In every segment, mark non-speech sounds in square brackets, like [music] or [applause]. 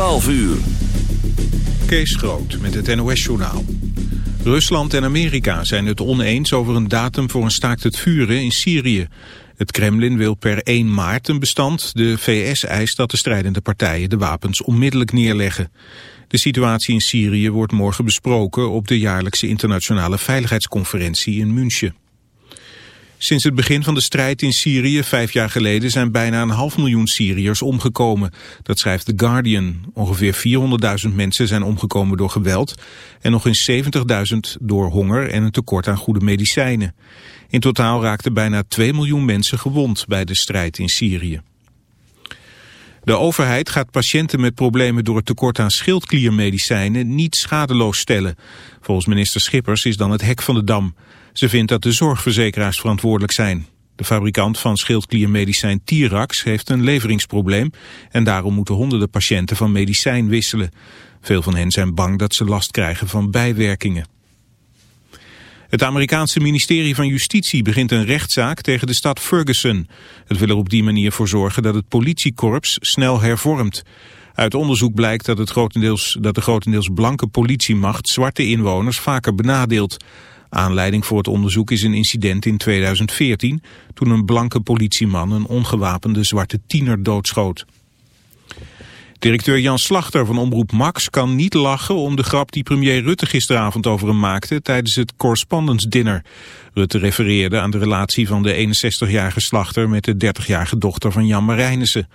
12 uur. Kees Groot met het NOS-journaal. Rusland en Amerika zijn het oneens over een datum voor een staakt het vuren in Syrië. Het Kremlin wil per 1 maart een bestand. De VS eist dat de strijdende partijen de wapens onmiddellijk neerleggen. De situatie in Syrië wordt morgen besproken op de jaarlijkse internationale veiligheidsconferentie in München. Sinds het begin van de strijd in Syrië vijf jaar geleden zijn bijna een half miljoen Syriërs omgekomen. Dat schrijft The Guardian. Ongeveer 400.000 mensen zijn omgekomen door geweld en nog eens 70.000 door honger en een tekort aan goede medicijnen. In totaal raakten bijna 2 miljoen mensen gewond bij de strijd in Syrië. De overheid gaat patiënten met problemen door het tekort aan schildkliermedicijnen niet schadeloos stellen. Volgens minister Schippers is dan het hek van de dam. Ze vindt dat de zorgverzekeraars verantwoordelijk zijn. De fabrikant van schildkliermedicijn Tirax heeft een leveringsprobleem en daarom moeten honderden patiënten van medicijn wisselen. Veel van hen zijn bang dat ze last krijgen van bijwerkingen. Het Amerikaanse ministerie van Justitie begint een rechtszaak tegen de stad Ferguson. Het wil er op die manier voor zorgen dat het politiekorps snel hervormt. Uit onderzoek blijkt dat, het grotendeels, dat de grotendeels blanke politiemacht zwarte inwoners vaker benadeelt. Aanleiding voor het onderzoek is een incident in 2014... toen een blanke politieman een ongewapende zwarte tiener doodschoot. Directeur Jan Slachter van Omroep Max kan niet lachen om de grap die premier Rutte gisteravond over hem maakte tijdens het correspondence dinner. Rutte refereerde aan de relatie van de 61-jarige Slachter met de 30-jarige dochter van Jan Marijnissen.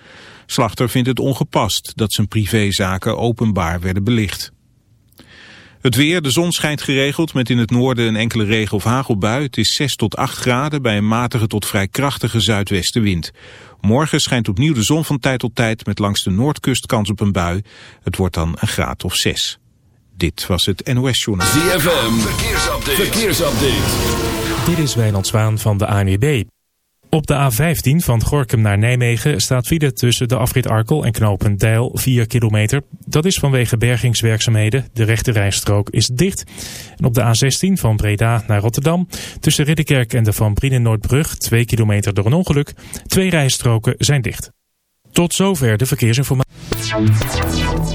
Slachter vindt het ongepast dat zijn privézaken openbaar werden belicht. Het weer, de zon schijnt geregeld met in het noorden een enkele regen- of hagelbui. Het is 6 tot 8 graden bij een matige tot vrij krachtige zuidwestenwind. Morgen schijnt opnieuw de zon van tijd tot tijd met langs de noordkust kans op een bui. Het wordt dan een graad of 6. Dit was het NOS Journaal. ZFM, verkeersupdate. verkeersupdate. Dit is Wijnand Zwaan van de ANWB. Op de A15 van Gorkum naar Nijmegen staat file tussen de afrit Arkel en knooppunt Deil 4 kilometer. Dat is vanwege bergingswerkzaamheden. De rechte rijstrook is dicht. En op de A16 van Breda naar Rotterdam tussen Ridderkerk en de Van Brienen Noordbrug 2 kilometer door een ongeluk. Twee rijstroken zijn dicht. Tot zover de verkeersinformatie.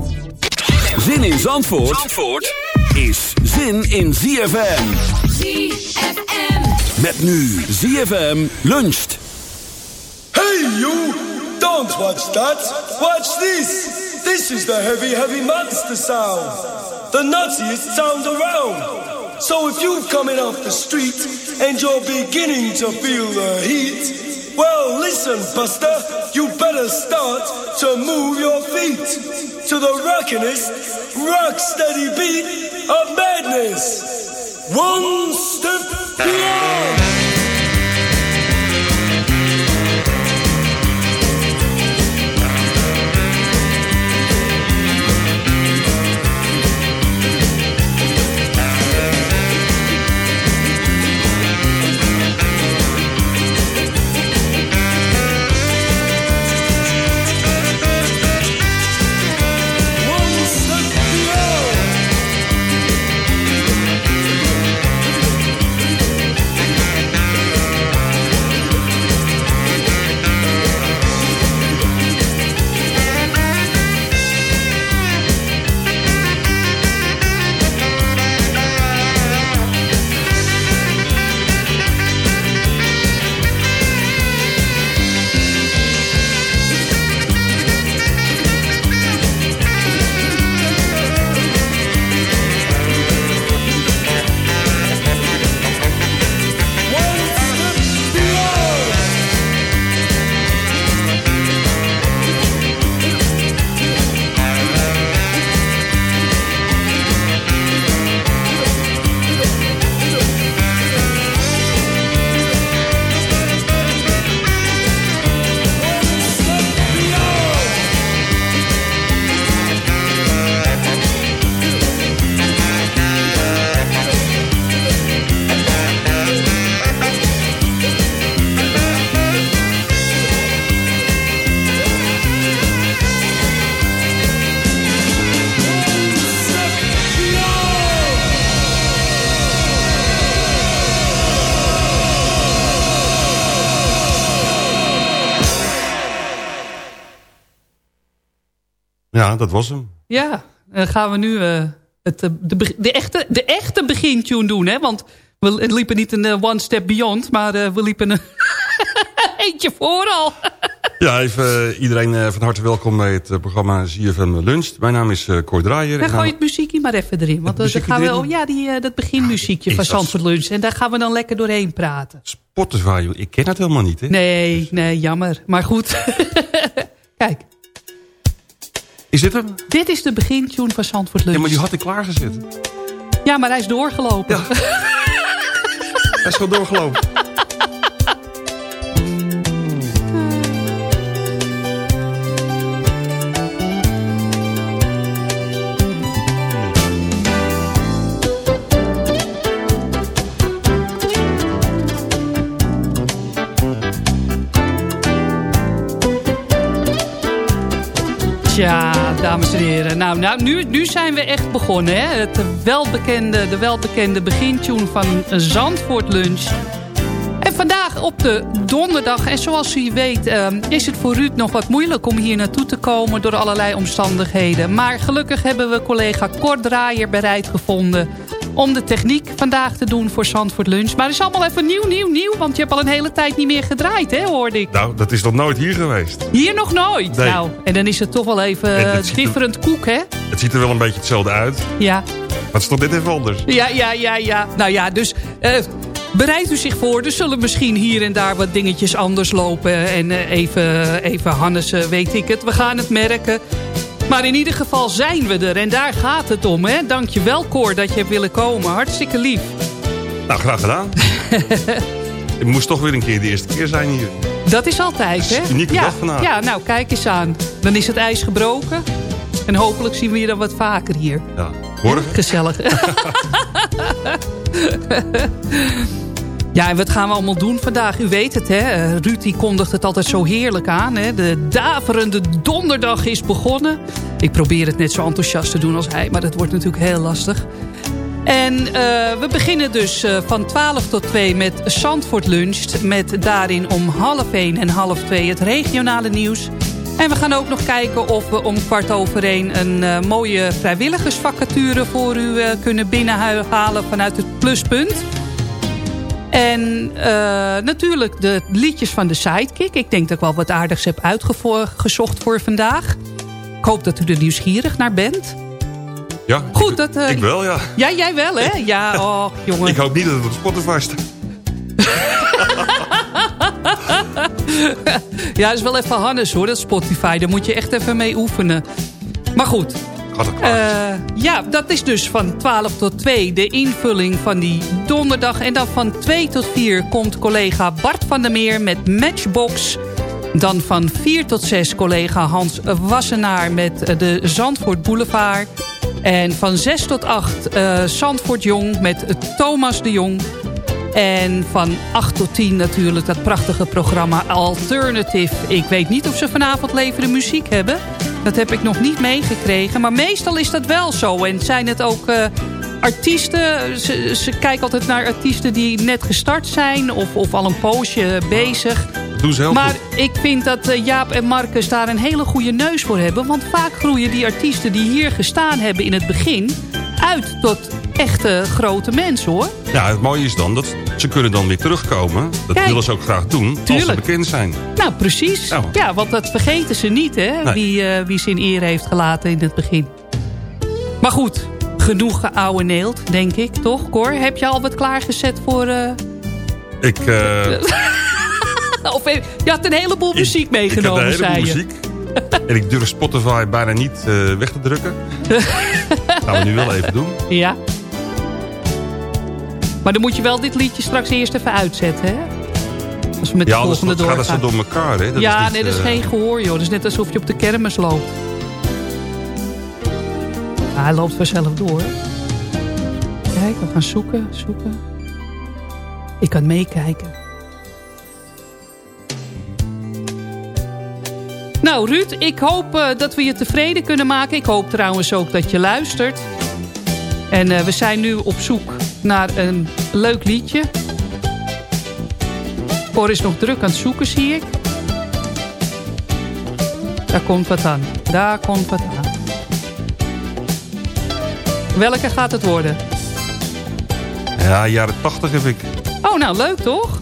Zin in Zandvoort, Zandvoort is zin in ZFM. ZFM. Met nu ZFM luncht. Hey you! Don't watch that! Watch this! This is the heavy, heavy monster sound! The nuttiest sound around! So if you're coming off the street and you're beginning to feel the heat, well listen, buster, you better start to move your feet to the rockinest, rock steady beat of madness. One step beyond! Dat was hem. Ja, dan gaan we nu uh, het, de, de, echte, de echte begintune doen. Hè? Want we liepen niet een one step beyond, maar uh, we liepen een [laughs] eentje vooral. Ja, even iedereen van harte welkom bij het programma ZFM Lunch. Mijn naam is Cor Draaier. Dan gooi je het muziekje maar even erin. Want dan gaan we, oh, ja, die, dat beginmuziekje ja, van Zandvoort Lunch. En daar gaan we dan lekker doorheen praten. Spotify, ik ken het helemaal niet. Hè? Nee, nee, jammer. Maar goed. [laughs] Kijk. Is dit hem? Dit is de begintune van Zandvoort Lunch. Ja, maar die had ik klaargezet. Ja, maar hij is doorgelopen. Ja. hij is gewoon doorgelopen. Ja, dames en heren. Nou, nou nu, nu zijn we echt begonnen. Hè? Het welbekende, de welbekende begintune van Zandvoort Lunch. En vandaag op de donderdag. En zoals u weet uh, is het voor Ruud nog wat moeilijk om hier naartoe te komen... door allerlei omstandigheden. Maar gelukkig hebben we collega Kort Draaier bereid gevonden om de techniek vandaag te doen voor Zandvoort Lunch. Maar het is allemaal even nieuw, nieuw, nieuw. Want je hebt al een hele tijd niet meer gedraaid, hè, hoorde ik. Nou, dat is nog nooit hier geweest. Hier nog nooit? Nee. Nou, en dan is het toch wel even different koek, hè? Het ziet er wel een beetje hetzelfde uit. Ja. Maar het is toch dit even anders? Ja, ja, ja, ja. Nou ja, dus... Uh, bereidt u zich voor. Er zullen misschien hier en daar wat dingetjes anders lopen. En uh, even, even Hannes, uh, weet ik het. We gaan het merken. Maar in ieder geval zijn we er. En daar gaat het om. Hè? Dank je wel, Cor, dat je hebt willen komen. Hartstikke lief. Nou, graag gedaan. [laughs] Ik moest toch weer een keer de eerste keer zijn hier. Dat is altijd, hè? Unieke ja, dag vandaag. Ja, nou, kijk eens aan. Dan is het ijs gebroken. En hopelijk zien we je dan wat vaker hier. Ja, morgen. Gezellig. [laughs] [laughs] Ja, en wat gaan we allemaal doen vandaag? U weet het, hè? Eh, Ruud die kondigt het altijd zo heerlijk aan. Hè? De daverende donderdag is begonnen. Ik probeer het net zo enthousiast te doen als hij, maar dat wordt natuurlijk heel lastig. En uh, we beginnen dus uh, van 12 tot 2 met Zandvoort Lunch. Met daarin om half 1 en half 2 het regionale nieuws. En we gaan ook nog kijken of we om kwart over 1 een mooie vrijwilligersvacature voor u kunnen binnenhalen vanuit het pluspunt. En uh, natuurlijk de liedjes van de Sidekick. Ik denk dat ik wel wat aardigs heb uitgezocht voor vandaag. Ik hoop dat u er nieuwsgierig naar bent. Ja, Goed, ik, dat, uh, ik wel, ja. Ja, jij wel, hè? Ja, oh, [laughs] jongen. Ik hoop niet dat het op Spotify staat. [laughs] ja, dat is wel even Hannes, hoor, dat Spotify. Daar moet je echt even mee oefenen. Maar goed, uh, ja, dat is dus van 12 tot 2 de invulling van die donderdag. En dan van 2 tot 4 komt collega Bart van der Meer met Matchbox. Dan van 4 tot 6 collega Hans Wassenaar met de Zandvoort Boulevard. En van 6 tot 8 uh, Zandvoort Jong met Thomas de Jong. En van 8 tot 10 natuurlijk dat prachtige programma Alternative. Ik weet niet of ze vanavond levende muziek hebben. Dat heb ik nog niet meegekregen. Maar meestal is dat wel zo. En zijn het ook uh, artiesten. Ze, ze, kijken altijd naar artiesten die net gestart zijn. Of, of al een poosje bezig. Doen ze heel maar goed. ik vind dat uh, Jaap en Marcus daar een hele goede neus voor hebben. Want vaak groeien die artiesten die hier gestaan hebben in het begin... uit tot echte grote mensen hoor. Ja, het mooie is dan dat ze kunnen dan weer terugkomen. Dat Kijk, willen ze ook graag doen tuurlijk. als ze bekend zijn. Nou, precies. Nou. Ja, want dat vergeten ze niet, hè. Nee. Wie, uh, wie ze in eer heeft gelaten in het begin. Maar goed, genoeg geouweneeld, denk ik, toch, Cor? Heb je al wat klaargezet voor... Uh... Ik... Uh... [laughs] of je had een heleboel muziek ik, meegenomen, ik een heleboel muziek. en ik durf Spotify bijna niet uh, weg te drukken. [laughs] gaan we nu wel even doen. Ja. Maar dan moet je wel dit liedje straks eerst even uitzetten, hè? Als we met de ja, volgende dat, gaat dat zo door elkaar, hè? Dat ja, is niet, nee, dat is uh... geen gehoor, joh. Dat is net alsof je op de kermis loopt. Ja, hij loopt vanzelf door. Kijk, we gaan zoeken, zoeken. Ik kan meekijken. Nou, Ruud, ik hoop uh, dat we je tevreden kunnen maken. Ik hoop trouwens ook dat je luistert. En uh, we zijn nu op zoek naar een leuk liedje. Cor is nog druk aan het zoeken, zie ik. Daar komt wat aan. Daar komt wat aan. Welke gaat het worden? Ja, jaren 80 heb ik. Oh, nou leuk toch?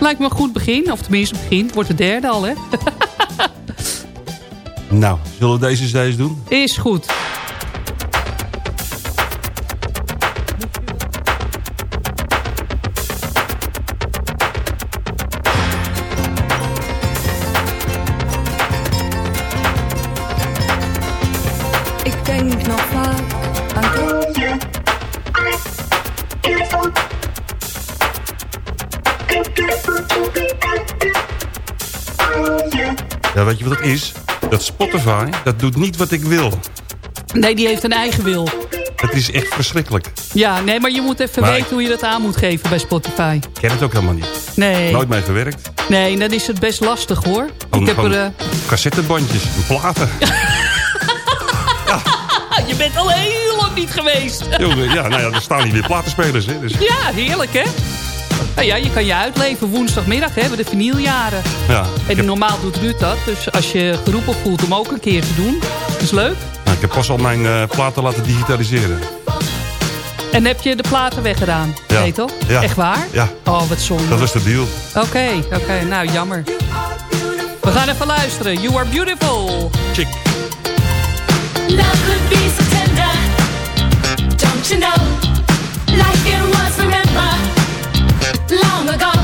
Lijkt me een goed begin. Of tenminste begin. Het wordt de derde al, hè? [laughs] nou, zullen we deze eens doen? Is goed. Weet je wat het is? Dat Spotify, dat doet niet wat ik wil. Nee, die heeft een eigen wil. Het is echt verschrikkelijk. Ja, nee, maar je moet even weten hoe je dat aan moet geven bij Spotify. Ik ken het ook helemaal niet. Nee. Nooit mee gewerkt. Nee, dan is het best lastig hoor. ik heb er, uh... cassettebandjes en platen. [laughs] ja. Je bent al heel lang niet geweest. ja, nou ja, er staan hier weer platenspelers. Hè, dus. Ja, heerlijk hè? Nou ja, je kan je uitleven woensdagmiddag, hè, de vinyljaren. Ja, en heb... normaal doet Ruud dat. Dus als je geroepen voelt om ook een keer te doen, is leuk. Nou, ik heb pas al mijn uh, platen laten digitaliseren. En heb je de platen weggedaan? Ja. Nee toch? Ja. Echt waar? Ja. Oh, wat zonde. Dat was de deal. Oké, okay, oké. Okay. Nou, jammer. We gaan even luisteren. You are beautiful. Chick. Love could be so tender. Don't you know? Like it was forever. the gun.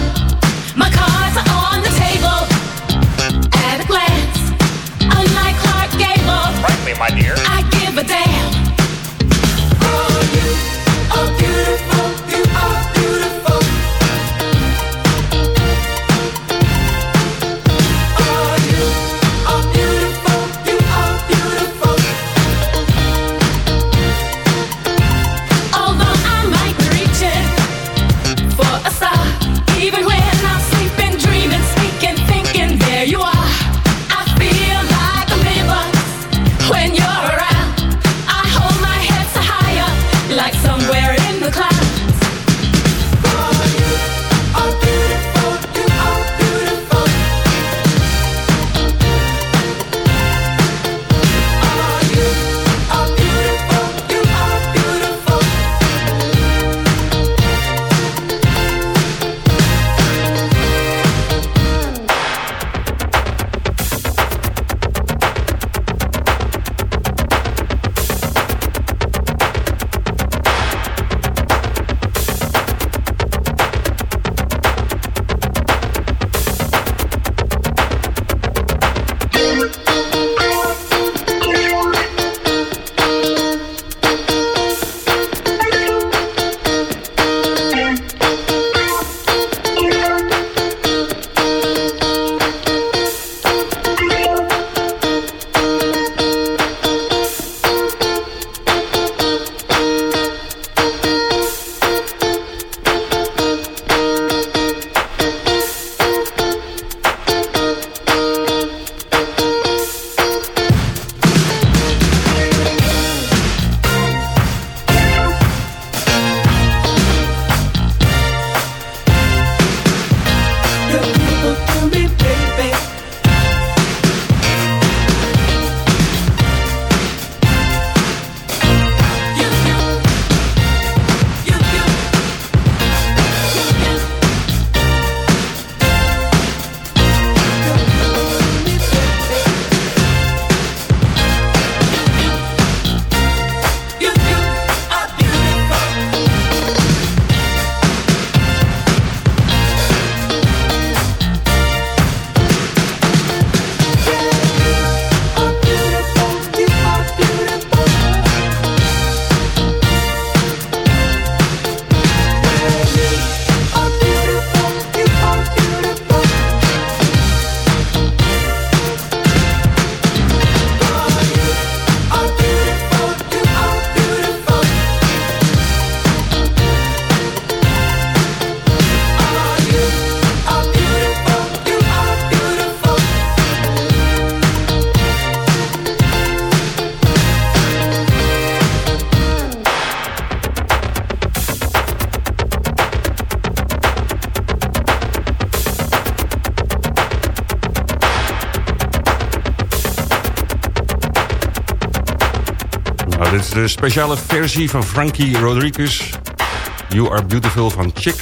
Speciale versie van Frankie Rodriguez. You Are Beautiful van Chick.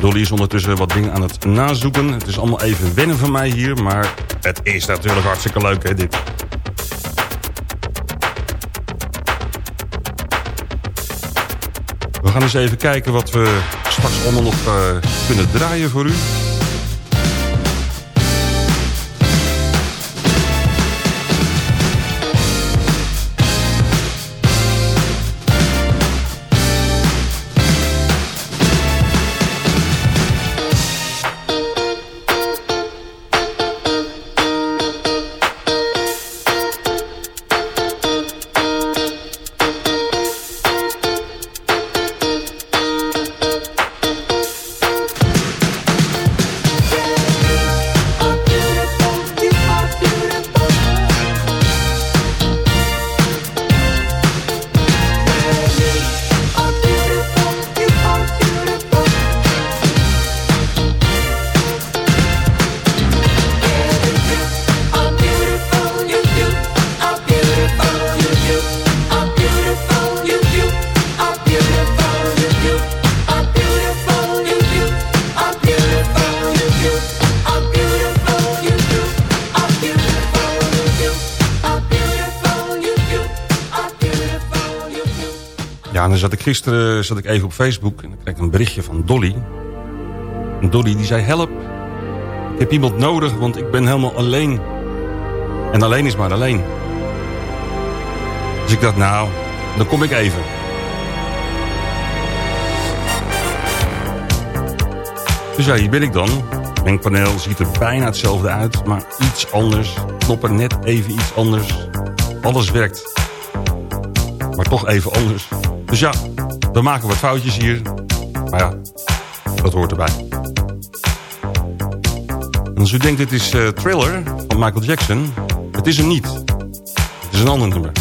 Dolly is ondertussen wat dingen aan het nazoeken. Het is allemaal even wennen van mij hier, maar het is natuurlijk hartstikke leuk hè, dit. We gaan eens even kijken wat we straks allemaal nog uh, kunnen draaien voor u. gisteren zat ik even op Facebook en dan kreeg een berichtje van Dolly. En Dolly die zei, help, ik heb iemand nodig, want ik ben helemaal alleen. En alleen is maar alleen. Dus ik dacht, nou, dan kom ik even. Dus ja, hier ben ik dan. Mengpaneel ziet er bijna hetzelfde uit, maar iets anders. Knoppen net even iets anders. Alles werkt. Maar toch even anders. Dus ja, we maken wat foutjes hier. Maar ja, dat hoort erbij. En als u denkt dit is uh, Thriller van Michael Jackson... het is hem niet. Het is een ander nummer.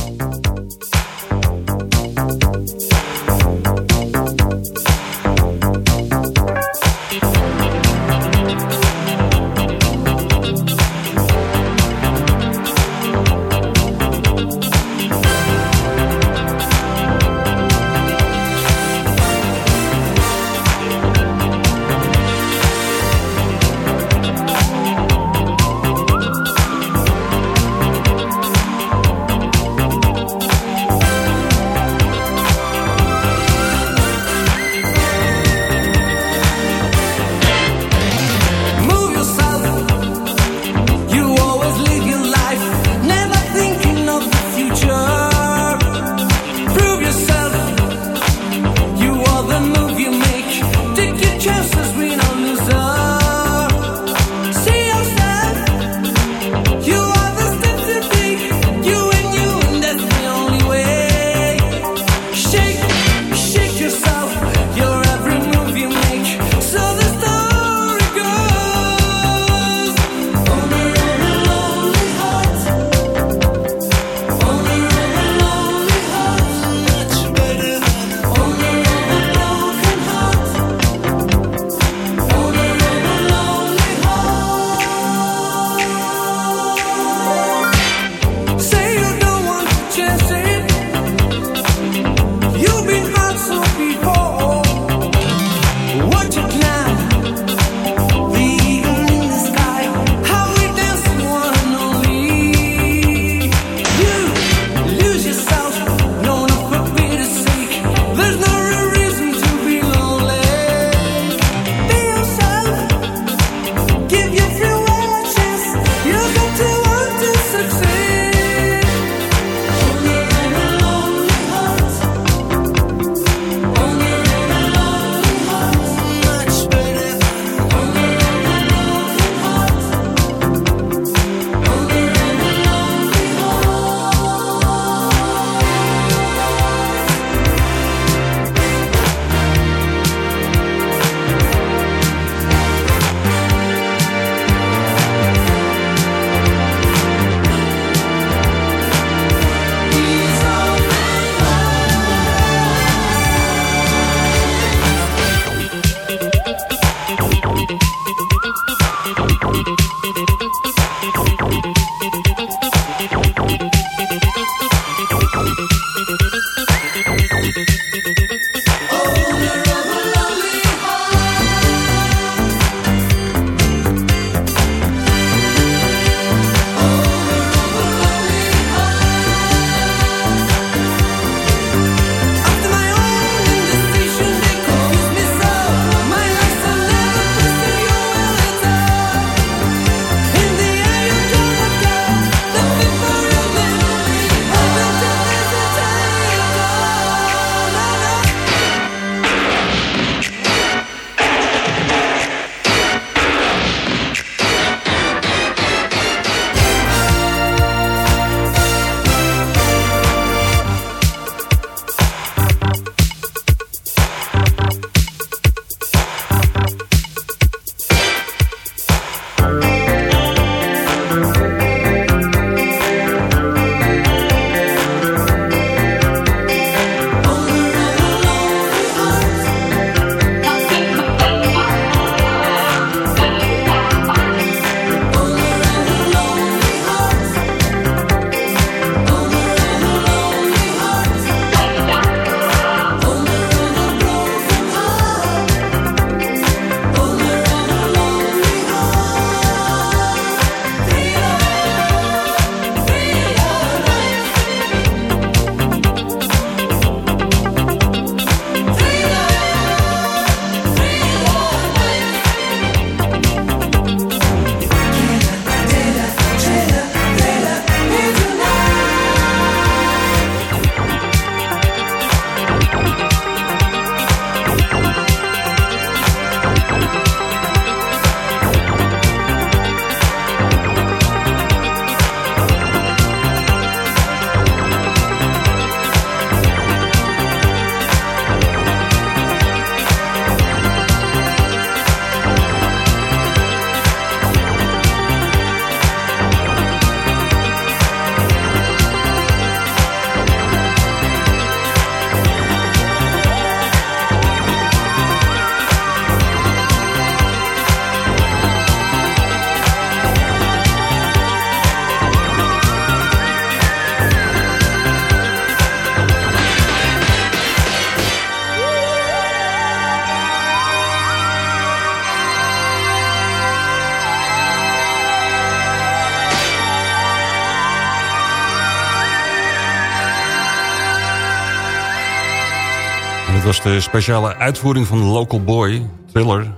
De speciale uitvoering van Local Boy, Thriller...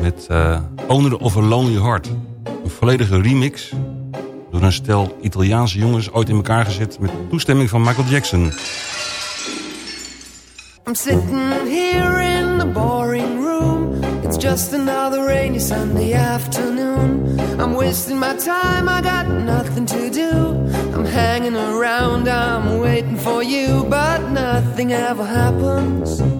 met uh, Owner of a Lonely Heart. Een volledige remix door een stel Italiaanse jongens... ooit in elkaar gezet met toestemming van Michael Jackson. I'm sitting here in the boring room It's just another rainy Sunday afternoon I'm wasting my time, I got nothing to do I'm hanging around, I'm waiting for you But nothing ever happens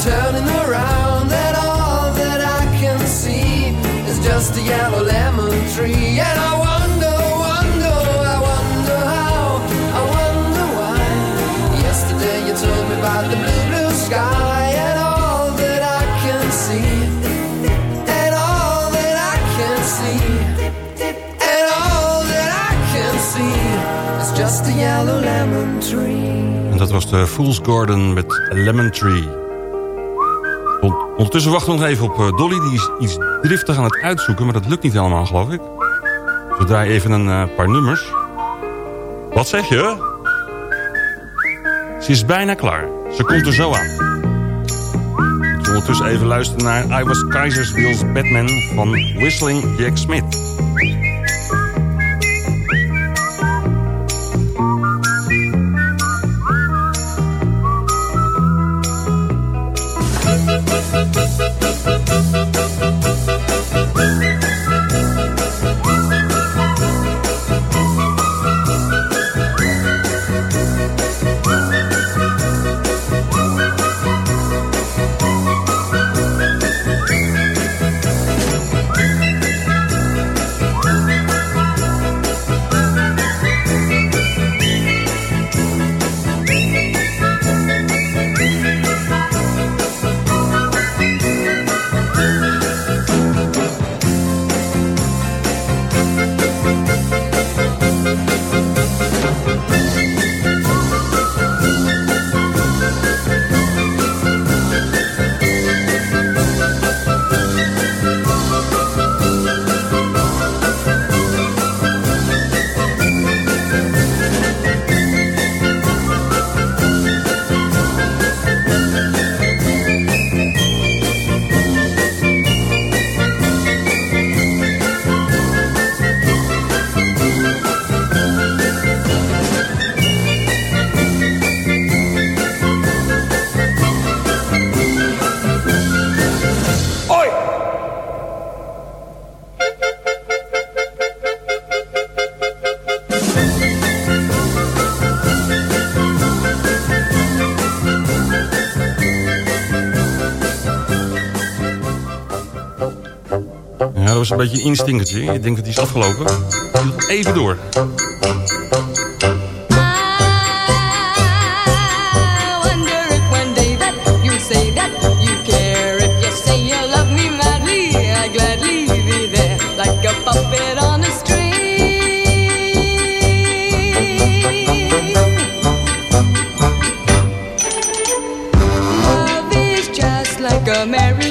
turning, around. And all that I can see is just a yellow lemon tree. And I wonder, wonder, I wonder how, I wonder why. Yesterday you told me about the blue, blue sky. And all that I can see, and all that I can see, and all that I can see is just a yellow lemon tree. En dat was de Fool's Garden met Lemon Tree. On- Ondertussen wachten we nog even op eh, Dolly. Die is iets driftig aan het uitzoeken, maar dat lukt niet helemaal, geloof ik. We draaien even een eh, paar nummers. Wat zeg je? Ze is bijna klaar. Ze komt er zo aan. Ondertussen even luisteren naar I Was Kaiser's Wheels Batman van Whistling Jack Smith. Was een beetje een instinkertje. Je denkt dat die is afgelopen. Even door. I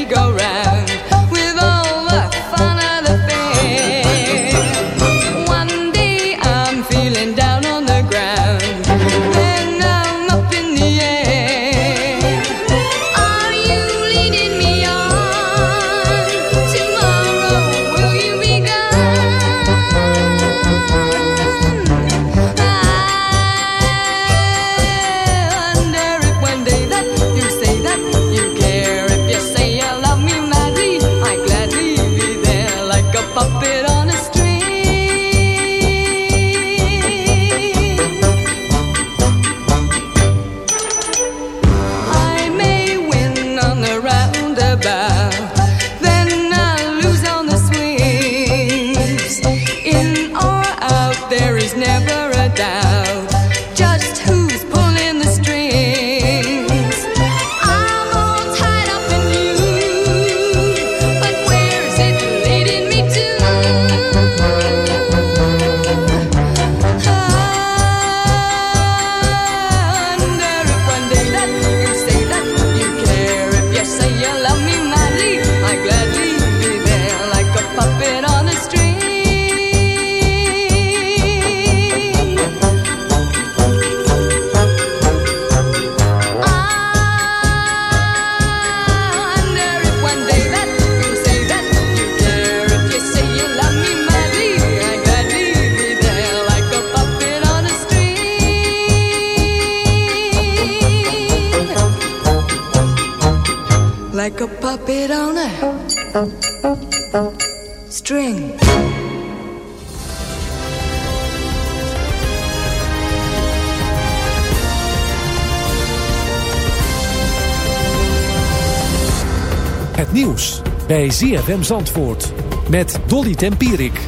Het nieuws bij ZFM Zandvoort met Dolly Tempierik.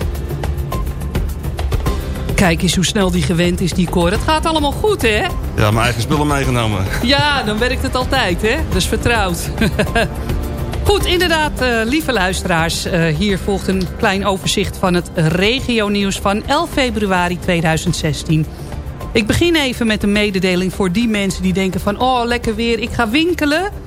Kijk eens hoe snel die gewend is, die koor. Het gaat allemaal goed, hè? Ja, mijn eigen spullen meegenomen. Ja, dan werkt het altijd, hè? Dat is vertrouwd. [laughs] Goed, inderdaad, eh, lieve luisteraars. eh, hier volgt een klein overzicht van het regionieuws van 11 februari 2016. Ik begin even met een mededeling voor die mensen die denken van... oh, lekker weer, ik ga winkelen.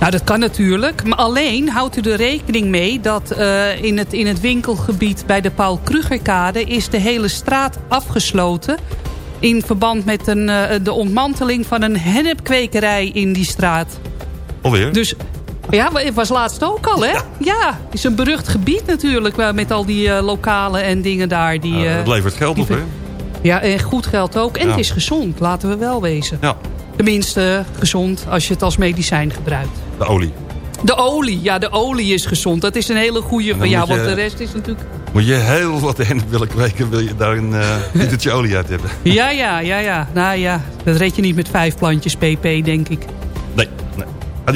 Nou, dat kan natuurlijk. Maar alleen houdt u er rekening mee dat eh, in, het, in het winkelgebied bij de Paul Krugerkade... is de hele straat afgesloten in verband met een, eh, de ontmanteling van een hennepkwekerij in die straat. Alweer? Dus ja, het was laatst ook al, hè? Ja, het is een berucht gebied natuurlijk... waar- met al die eh, lokalen en dingen daar. Die, Ja, eh, het levert geld die op, hè? Ja, en goed geld ook. En Ja. het is gezond, laten we wel wezen. Ja, Tenminste, gezond als je het als medicijn gebruikt. de olie. De olie, ja, de olie is gezond. Dat is een hele goede van jou, want de rest is natuurlijk... Moet je heel wat hennep willen kweken, wil je daar een [laughs] litertje olie uit hebben. Ja, ja, ja, ja. Nou ja, dat red je niet met vijf plantjes pp, denk ik. Nee, nee.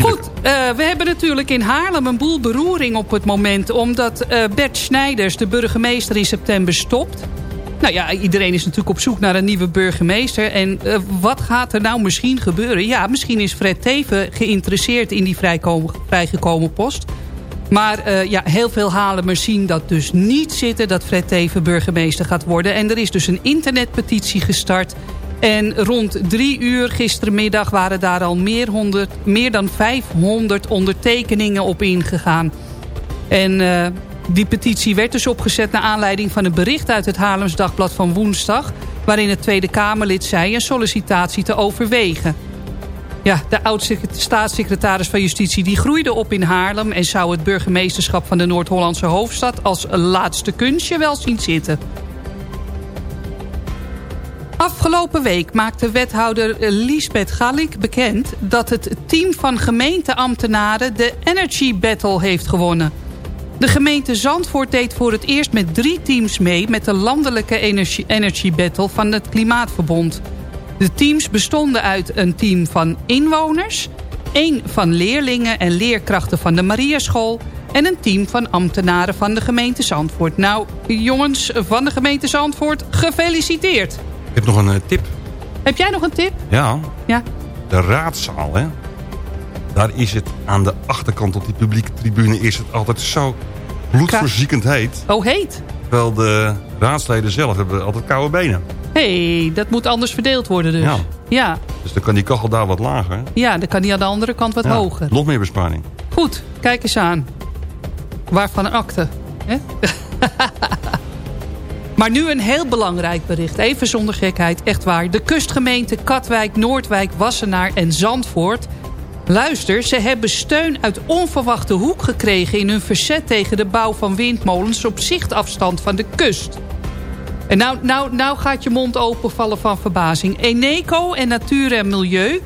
Goed, eh, we hebben natuurlijk in Haarlem een boel beroering op het moment... omdat eh, Bert Snijders, de burgemeester, in september stopt. Nou ja, iedereen is natuurlijk op zoek naar een nieuwe burgemeester. En eh, wat gaat er nou misschien gebeuren? Ja, misschien is Fred Teven geïnteresseerd in die vrijgekomen post. Maar eh, ja, heel veel Haarlemmers zien dat dus niet zitten... dat Fred Teven burgemeester gaat worden. En er is dus een internetpetitie gestart... En rond drie uur gistermiddag waren daar al meer, honderd, meer dan 500 ondertekeningen op ingegaan. En eh, die petitie werd dus opgezet naar aanleiding van een bericht uit het Haarlems Dagblad van woensdag... waarin het Tweede Kamerlid zei een sollicitatie te overwegen. Ja, de oud-staatssecretaris van Justitie die groeide op in Haarlem... en zou het burgemeesterschap van de Noord-Hollandse hoofdstad... als laatste kunstje wel zien zitten. Afgelopen week maakte wethouder Liesbeth Gallik bekend... dat het team van gemeenteambtenaren de Energy Battle heeft gewonnen. De gemeente Zandvoort deed voor het eerst met drie teams mee... met de landelijke Energy, energy Battle van het Klimaatverbond. De teams bestonden uit een team van inwoners... één van leerlingen en leerkrachten van de Mariaschool... en een team van ambtenaren van de gemeente Zandvoort. Nou, jongens van de gemeente Zandvoort, gefeliciteerd. Ik heb nog een eh, tip. Heb jij nog een tip? Ja, Ja. de raadzaal, hè. Daar is het aan de achterkant op die publieke tribune... is het altijd zo bloedverziekend heet. Oh, heet. Terwijl de raadsleden zelf hebben altijd koude benen. Hé, hey, dat moet anders verdeeld worden dus. Ja. Ja, Dus dan kan die kachel daar wat lager. ja dan kan die aan de andere kant wat Ja, hoger. Nog meer besparing. Goed, kijk eens aan. Waarvan een akte. [laughs] Maar nu een heel belangrijk bericht. Even zonder gekheid, echt waar. De kustgemeenten Katwijk, Noordwijk, Wassenaar en Zandvoort... Luister, ze hebben steun uit onverwachte hoek gekregen... in hun verzet tegen de bouw van windmolens... op zichtafstand van de kust. En nou, nou, nou gaat je mond openvallen van verbazing. Eneco en Natuur en Milieu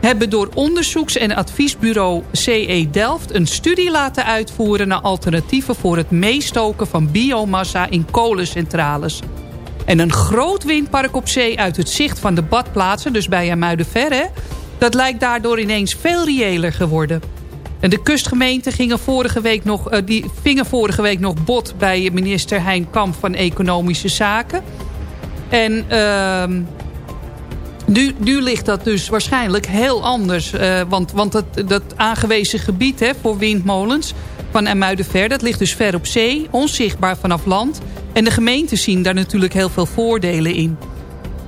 hebben door onderzoeks- en adviesbureau CE Delft... een studie laten uitvoeren naar alternatieven voor het meestoken van biomassa in kolencentrales. En een groot windpark op zee uit het zicht van de badplaatsen, dus bij Amuidenver, dat lijkt daardoor ineens veel reëler geworden. En de kustgemeenten gingen vorige week nog, eh, die vingen vorige week nog bot bij minister Hein Kamp van Economische Zaken. En ehm, nu, nu ligt dat dus waarschijnlijk heel anders. eh, want want dat, dat aangewezen gebied hè, voor windmolens van Emuidenver... dat ligt dus ver op zee, onzichtbaar vanaf land. En de gemeenten zien daar natuurlijk heel veel voordelen in.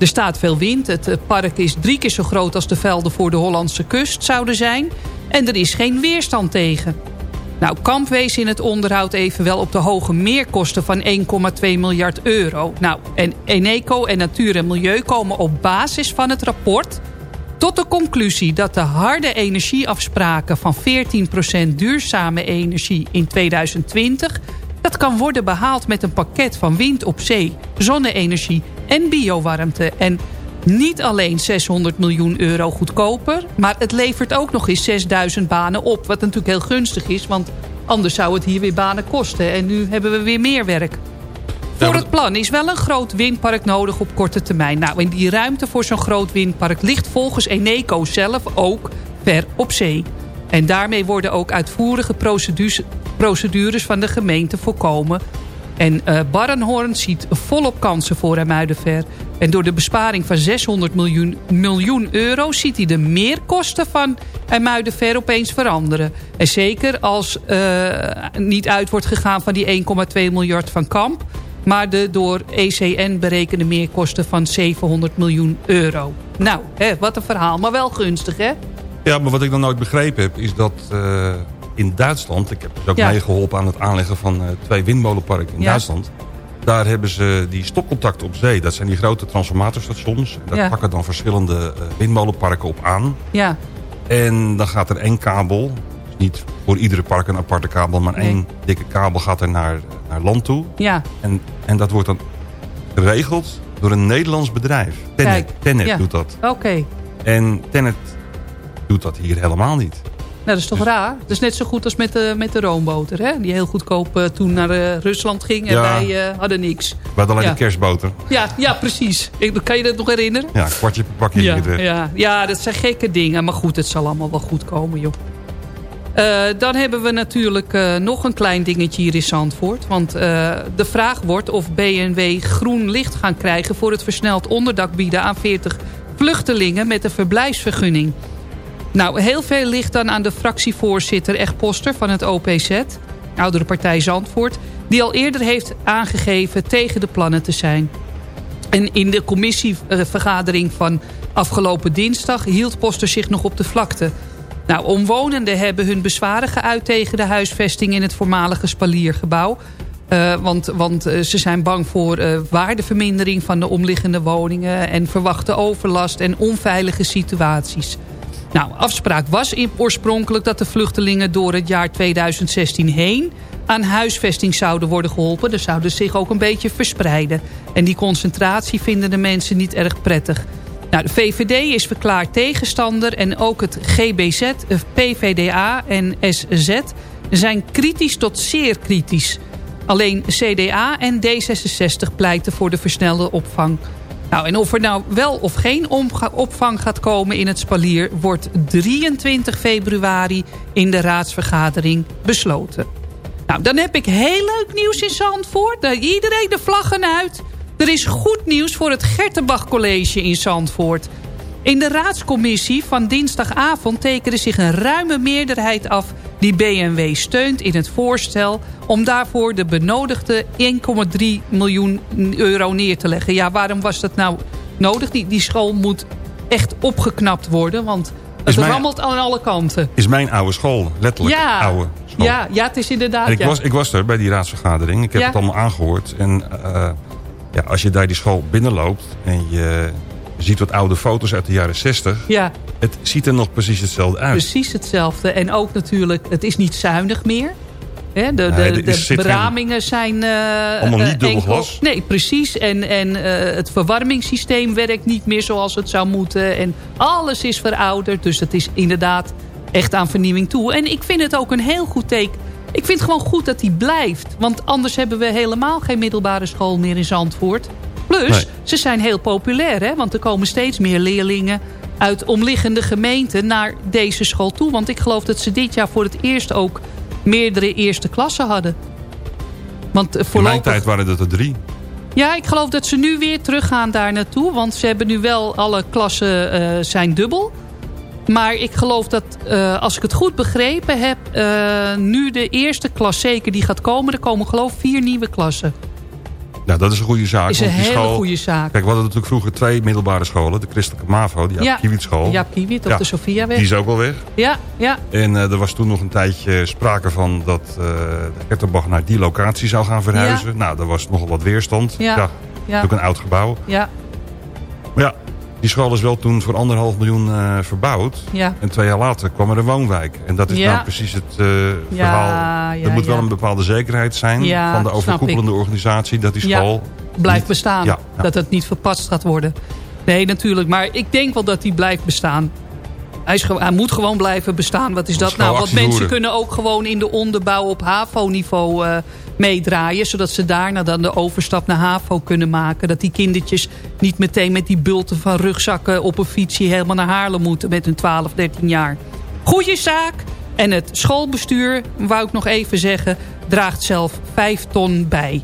Er staat veel wind. Het eh, park is drie keer zo groot als de velden voor de Hollandse kust zouden zijn. En er is geen weerstand tegen. Nou, Kamp wees in het onderhoud evenwel op de hoge meerkosten van 1,2 miljard euro. Nou, en Eneco en Natuur en Milieu komen op basis van het rapport tot de conclusie dat de harde energieafspraken van 14% duurzame energie in 2020... dat kan worden behaald met een pakket van wind op zee, zonne-energie en biowarmte. En niet alleen 600 miljoen euro goedkoper... maar het levert ook nog eens 6000 banen op. Wat natuurlijk heel gunstig is, want anders zou het hier weer banen kosten. En nu hebben we weer meer werk. Voor het plan is wel een groot windpark nodig op korte termijn. Nou, en die ruimte voor zo'n groot windpark ligt volgens Eneco zelf ook ver op zee. En daarmee worden ook uitvoerige procedures, procedures van de gemeente voorkomen. En eh Barrenhorn ziet volop kansen voor Hermuidenver. En door de besparing van 600 miljoen, miljoen euro... ziet hij de meerkosten van Hermuidenver opeens veranderen. En zeker als eh, niet uit wordt gegaan van die 1,2 miljard van Kamp... maar de door ECN berekende meerkosten van 700 miljoen euro. Nou, hè, wat een verhaal, maar wel gunstig, hè? Ja, maar wat ik dan nooit begrepen heb, is dat eh, in Duitsland... ik heb dus ook Ja. meegeholpen aan het aanleggen van eh, twee windmolenparken in Ja. Duitsland... daar hebben ze die stopcontacten op zee. Dat zijn die grote transformatorstations. En daar Ja. pakken dan verschillende eh, windmolenparken op aan. Ja, En dan gaat er één kabel, dus niet voor iedere park een aparte kabel... maar Nee. één dikke kabel gaat er naar, naar land toe. ja, En, en dat wordt dan geregeld door een Nederlands bedrijf. Ja. doet dat. oké. En Tennet doet dat hier helemaal niet. Nou, dat is toch Dus- raar? Dat is net zo goed als met de, met de roomboter, hè? Die heel goedkoop eh, toen naar eh, Rusland ging en Ja. wij eh, hadden niks. We hadden alleen Ja. de kerstboter. Ja, ja precies. Ik, kan je dat nog herinneren? Ja, een kwartje per pakje. Ja, ja, ja, dat zijn gekke dingen. Maar goed, het zal allemaal wel goed komen, joh. Dan hebben we natuurlijk nog een klein dingetje hier in Zandvoort. Want de vraag wordt of BNW groen licht gaan krijgen... voor het versneld onderdak bieden aan 40 vluchtelingen met een verblijfsvergunning. Nou, heel veel ligt dan aan de fractievoorzitter Echt Poster van het OPZ... Oudere Partij Zandvoort... die al eerder heeft aangegeven tegen de plannen te zijn. En in de commissievergadering van afgelopen dinsdag... hield Poster zich nog op de vlakte. Nou, omwonenden hebben hun bezwaren geuit tegen de huisvesting... in het voormalige Spaliergebouw. Eh, want want eh, ze zijn bang voor eh, waardevermindering van de omliggende woningen... en verwachten overlast en onveilige situaties. Nou, afspraak was oorspronkelijk dat de vluchtelingen door het jaar 2016 heen aan huisvesting zouden worden geholpen. Dus zouden zich ook een beetje verspreiden. En die concentratie vinden de mensen niet erg prettig. Nou, de VVD is verklaard tegenstander en ook het GBZ, eh, PVDA en SZ zijn kritisch tot zeer kritisch. Alleen CDA en D66 pleiten voor de versnelde opvang. Nou, en of er nou wel of geen opvang gaat komen in het spalier... wordt 23 februari in de raadsvergadering besloten. Nou, dan heb ik heel leuk nieuws in Zandvoort. Daar iedereen de vlaggen uit. Er is goed nieuws voor het Gertenbach College in Zandvoort. In de raadscommissie van dinsdagavond tekende zich een ruime meerderheid af... die BMW steunt in het voorstel om daarvoor de benodigde 1,3 miljoen euro neer te leggen. Ja, waarom was dat nou nodig? Die, die school moet echt opgeknapt worden, want het mijn- rammelt aan alle kanten. Is mijn oude school, letterlijk Ja, oude school. ja, ja, het is inderdaad... En ik, ja. was, ik was er bij die raadsvergadering. Ik heb Ja. het allemaal aangehoord. En eh, ja, als je daar die school binnenloopt en je ziet wat oude foto's uit de jaren 60. ja, Het ziet er nog precies hetzelfde uit. precies hetzelfde. En ook natuurlijk, het is niet zuinig meer. De, Nee, de, de beramingen zijn... eh, Allemaal niet eh, dubbel glas. Nee, precies. En, en eh, het verwarmingssysteem werkt niet meer zoals het zou moeten. En alles is verouderd. Dus het is inderdaad echt aan vernieuwing toe. En ik vind het ook een heel goed teken. Ik vind het gewoon goed dat die blijft. Want anders hebben we helemaal geen middelbare school meer in Zandvoort. Plus, Nee. ze zijn heel populair. Hè? Want er komen steeds meer leerlingen uit omliggende gemeenten naar deze school toe. Want ik geloof dat ze dit jaar voor het eerst ook meerdere eerste klassen hadden. Want eh, In mijn voorlopig... tijd waren het er drie. Ja, ik geloof dat ze nu weer teruggaan daar naartoe. Want ze hebben nu wel, alle klassen eh, zijn dubbel. Maar ik geloof dat, eh, als ik het goed begrepen heb... nu de eerste klas zeker die gaat komen... er komen geloof ik vier nieuwe klassen. Nou, dat is een goede zaak. is een hele school- goede zaak. Kijk, we hadden natuurlijk vroeger twee middelbare scholen. De christelijke MAVO, die Ja. Jaap Kiewietschool. Jaap Kiewiet op Ja, de Sofiaweg. Die is ook al weg. Ja, ja, En eh, er was toen nog een tijdje sprake van dat eh de Ertenbach naar die locatie zou gaan verhuizen. Nou, daar was nogal wat weerstand. Ja. ja ja, ook een oud gebouw. ja, Maar ja, die school is wel toen voor anderhalf miljoen eh, verbouwd. ja. En twee jaar later kwam er een woonwijk. En dat is Ja. nou precies het eh, verhaal. er moet wel een bepaalde zekerheid zijn van de overkoepelende organisatie dat die school... Blijft bestaan. Dat het niet verpatst gaat worden. Nee, natuurlijk. Maar ik denk wel dat die blijft bestaan. Hij, is gewoon- hij moet gewoon blijven bestaan. Wat is dat nou? Want mensen kunnen ook gewoon in de onderbouw op HAVO-niveau eh, meedraaien. Zodat ze daarna dan de overstap naar HAVO kunnen maken. Dat die kindertjes niet meteen met die bulten van rugzakken op een fietsje helemaal naar Haarlem moeten met hun 12, 13 jaar. Goeie zaak. En het schoolbestuur, wou ik nog even zeggen, draagt zelf 5 ton bij.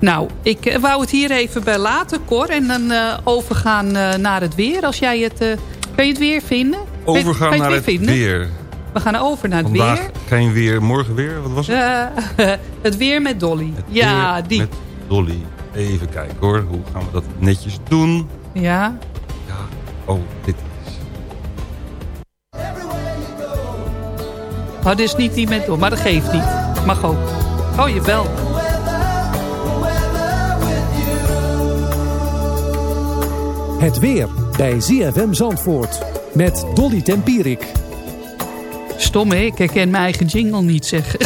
Nou, ik eh, wou het hier even bij laten, Cor. En dan eh, overgaan naar het weer. Als jij het... kan je het weer vinden? Je- Overgaan je naar het weer. We gaan over naar het Vandaag weer. geen weer, morgen weer. Wat was het? Eh, [laughs] het weer met Dolly. Het ja, weer die. Met Dolly. Even kijken hoor. Hoe gaan we dat netjes doen? Ja. Ja. Oh, dit is... Oh, dit is niet die met Dolly, maar dat geeft niet. Mag ook. Oh, jawel. Het weer bij ZFM Zandvoort. Met Dolly Tempierik. Stom, hè? Ik herken mijn eigen jingle niet, zeg.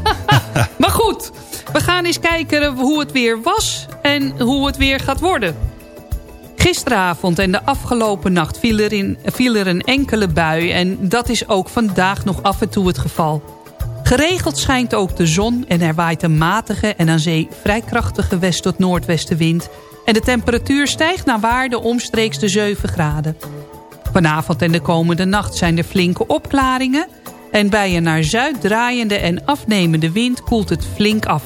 [laughs] maar goed, we gaan eens kijken hoe het weer was en hoe het weer gaat worden. Gisteravond en de afgelopen nacht viel er, in, viel er een enkele bui... en dat is ook vandaag nog af en toe het geval. Geregeld schijnt ook de zon en er waait een matige en aan zee vrij krachtige west- tot noordwestenwind... en de temperatuur stijgt naar waarde omstreeks de 7 graden. Vanavond en de komende nacht zijn er flinke opklaringen... en bij een naar zuid draaiende en afnemende wind koelt het flink af.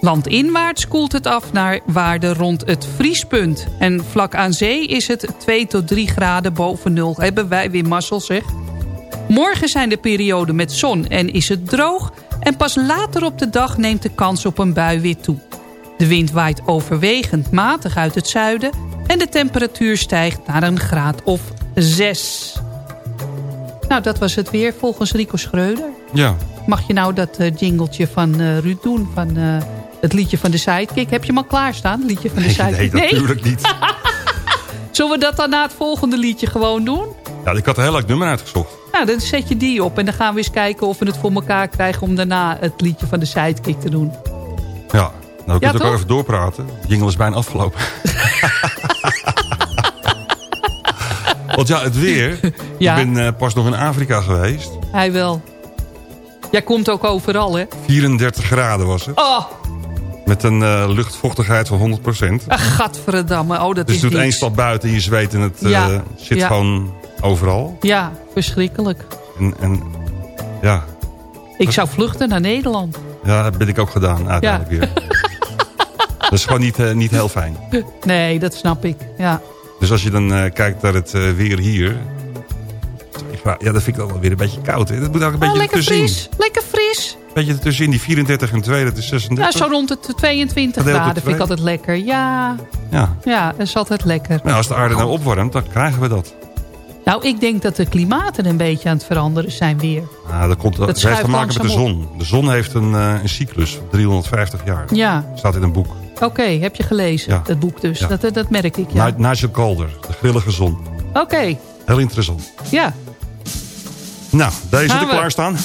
Landinwaarts koelt het af naar waarde rond het vriespunt. En vlak aan zee is het 2 tot 3 graden boven nul. Hebben wij weer mazzel zeg. Morgen zijn de perioden met zon en is het droog... en pas later op de dag neemt de kans op een bui weer toe. De wind waait overwegend matig uit het zuiden... en de temperatuur stijgt naar een graad of 6. Nou, dat was het weer volgens Rico Schreuder. Ja. Mag je nou dat eh, jingletje van eh, Ruud doen? Van eh, het liedje van de Sidekick. Heb je hem al klaarstaan? Het liedje van de Nee, Sidekick? nee, natuurlijk niet. [laughs] Zullen we dat dan na het volgende liedje gewoon doen? Ja, ik had een heel leuk nummer uitgezocht. Nou, dan zet je die op. En dan gaan we eens kijken of we het voor elkaar krijgen... om daarna het liedje van de Sidekick te doen. Ja. Nou, we Ja, kunnen ook toch? even doorpraten. De jingle is bijna afgelopen. [laughs] Want ja, het weer. [laughs] Ik ben eh, pas nog in Afrika geweest. Hij wel. Jij komt ook overal, hè? 34 graden was het. Oh! Met een eh, luchtvochtigheid van 100%. Gatverdamme, gadverdamme. Oh, dat dus je doet één stap buiten en je zweet en het eh, zit gewoon overal. Ja, verschrikkelijk. En, en ja. Ik zou vluchten naar Nederland. Ja, dat ben ik ook gedaan uiteindelijk weer. [laughs] dat is gewoon niet, niet heel fijn. Nee, dat snap ik. Ja. Dus als je dan eh, kijkt naar het eh, weer hier... Ja, dat vind ik dan weer een beetje koud. Hè? Dat moet ook een ah, beetje oh, lekker. Fris, lekker fris. Een beetje tussenin, die 34 en 2, dat is 36. Ja, zo rond de 22 graden vind ik altijd lekker. Ja, ja. ja dat is altijd lekker. Nou, als de aarde nou opwarmt, dan krijgen we dat. Nou, ik denk dat de klimaten een beetje aan het veranderen zijn weer. Ah, dat, komt, dat, heeft te maken met de zon. De zon heeft een, cyclus een cyclus, 350 jaar. Ja. Staat in een boek. Oké, heb je gelezen, het boek dus. Ja. Dat, dat merk ik, ja. Nigel Calder, De Grillige Zon. Oké. Heel interessant. Ja. Nou, deze Gaan er klaar staan.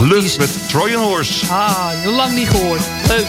Lucht met Trojan Horse. Ah, lang niet gehoord. Leuk.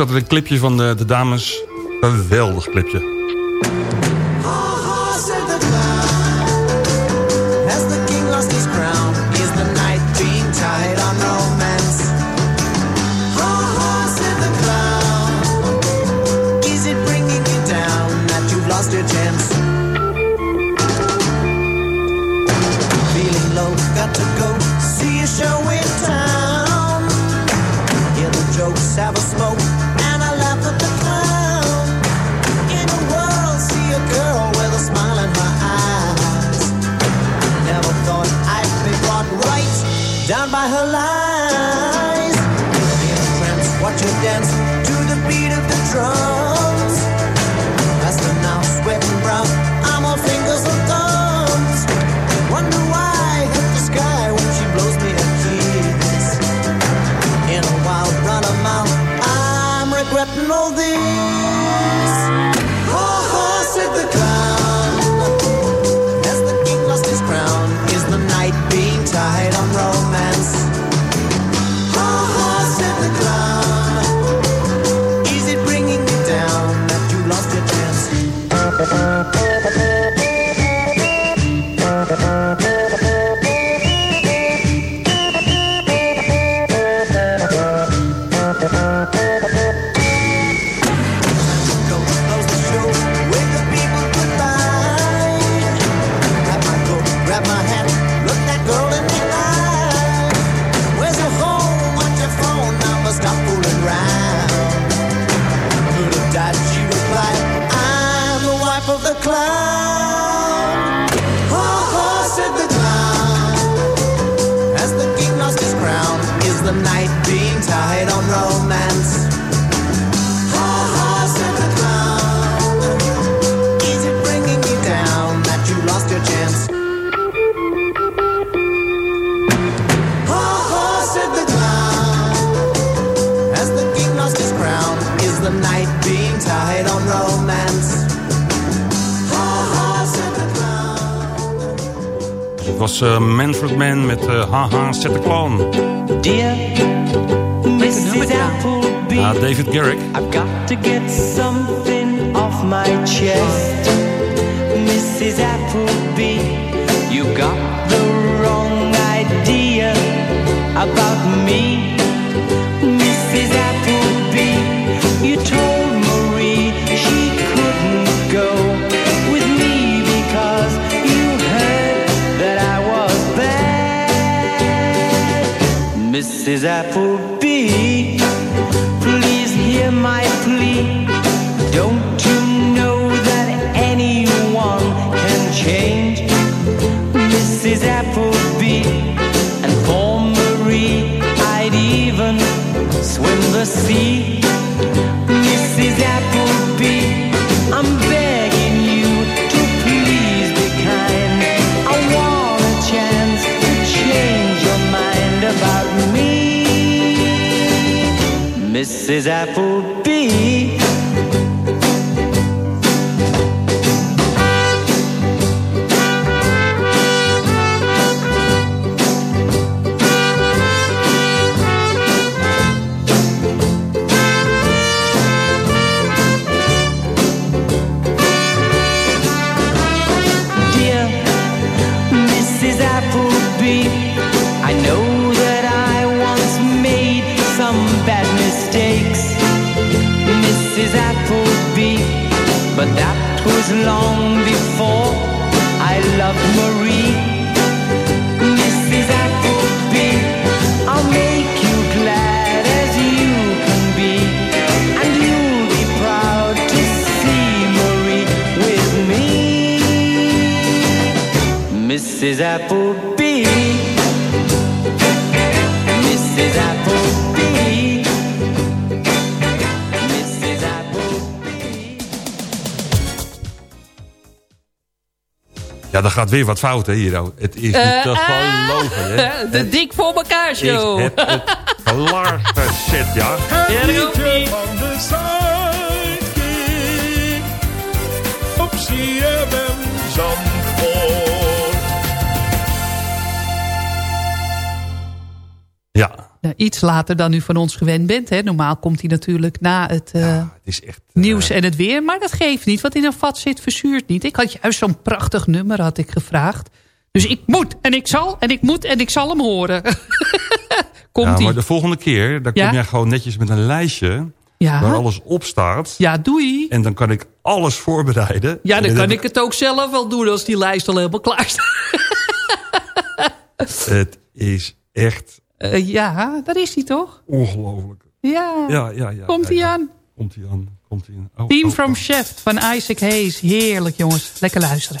zat er een clipje van de, de dames. Een geweldig clipje. Was eh, Manfred Mann met eh, Haha, Set the Clown. Dear Mrs. Appleby, Ja, David Garrick. I've got to get something off my chest. Mrs. Appleby, you got the wrong idea about me. Mrs. Appleby, please hear my plea. Don't you know that anyone can change? Mrs. Appleby, and for Marie, I'd even swim the sea. Mrs. Appleby. Mrs. Appleby, but that was long before I loved Marie. Mrs. Appleby, I'll make you glad as you can be, and you'll be proud to see Marie with me. Mrs. Ja, er gaat weer wat fout hè, hier. oh. Het is niet Eh, te geloven, hè. [laughs] De Het- dik voor elkaar show. Ik heb het klaar gezet, ja. Van de Sidekick op CFM Zandvoort. Iets later dan u van ons gewend bent. Hè. Normaal komt hij natuurlijk na het eh, het is echt... eh, nieuws en het weer. Maar dat geeft niet. Wat in een vat zit, verzuurt niet. Ik had juist zo'n prachtig nummer had ik gevraagd. Dus ik moet en ik zal en ik moet en ik zal hem horen. [laughs] komt ja, maar de volgende keer, dan Ja? kom jij gewoon netjes met een lijstje... Ja? waar alles op staat. Ja, doei. En dan kan ik alles voorbereiden. Ja, En dan kan ik het ook zelf wel doen als die lijst al helemaal klaar staat. [laughs] Het is echt Eh, ja, daar is hij toch? ongelooflijk. Ja. Ja, ja, ja. Komt ja, hij ja. aan? Komt hij aan. Komt hij aan. Oh, Team oh, from oh. Chef van Isaac Hayes. Heerlijk jongens. Lekker luisteren.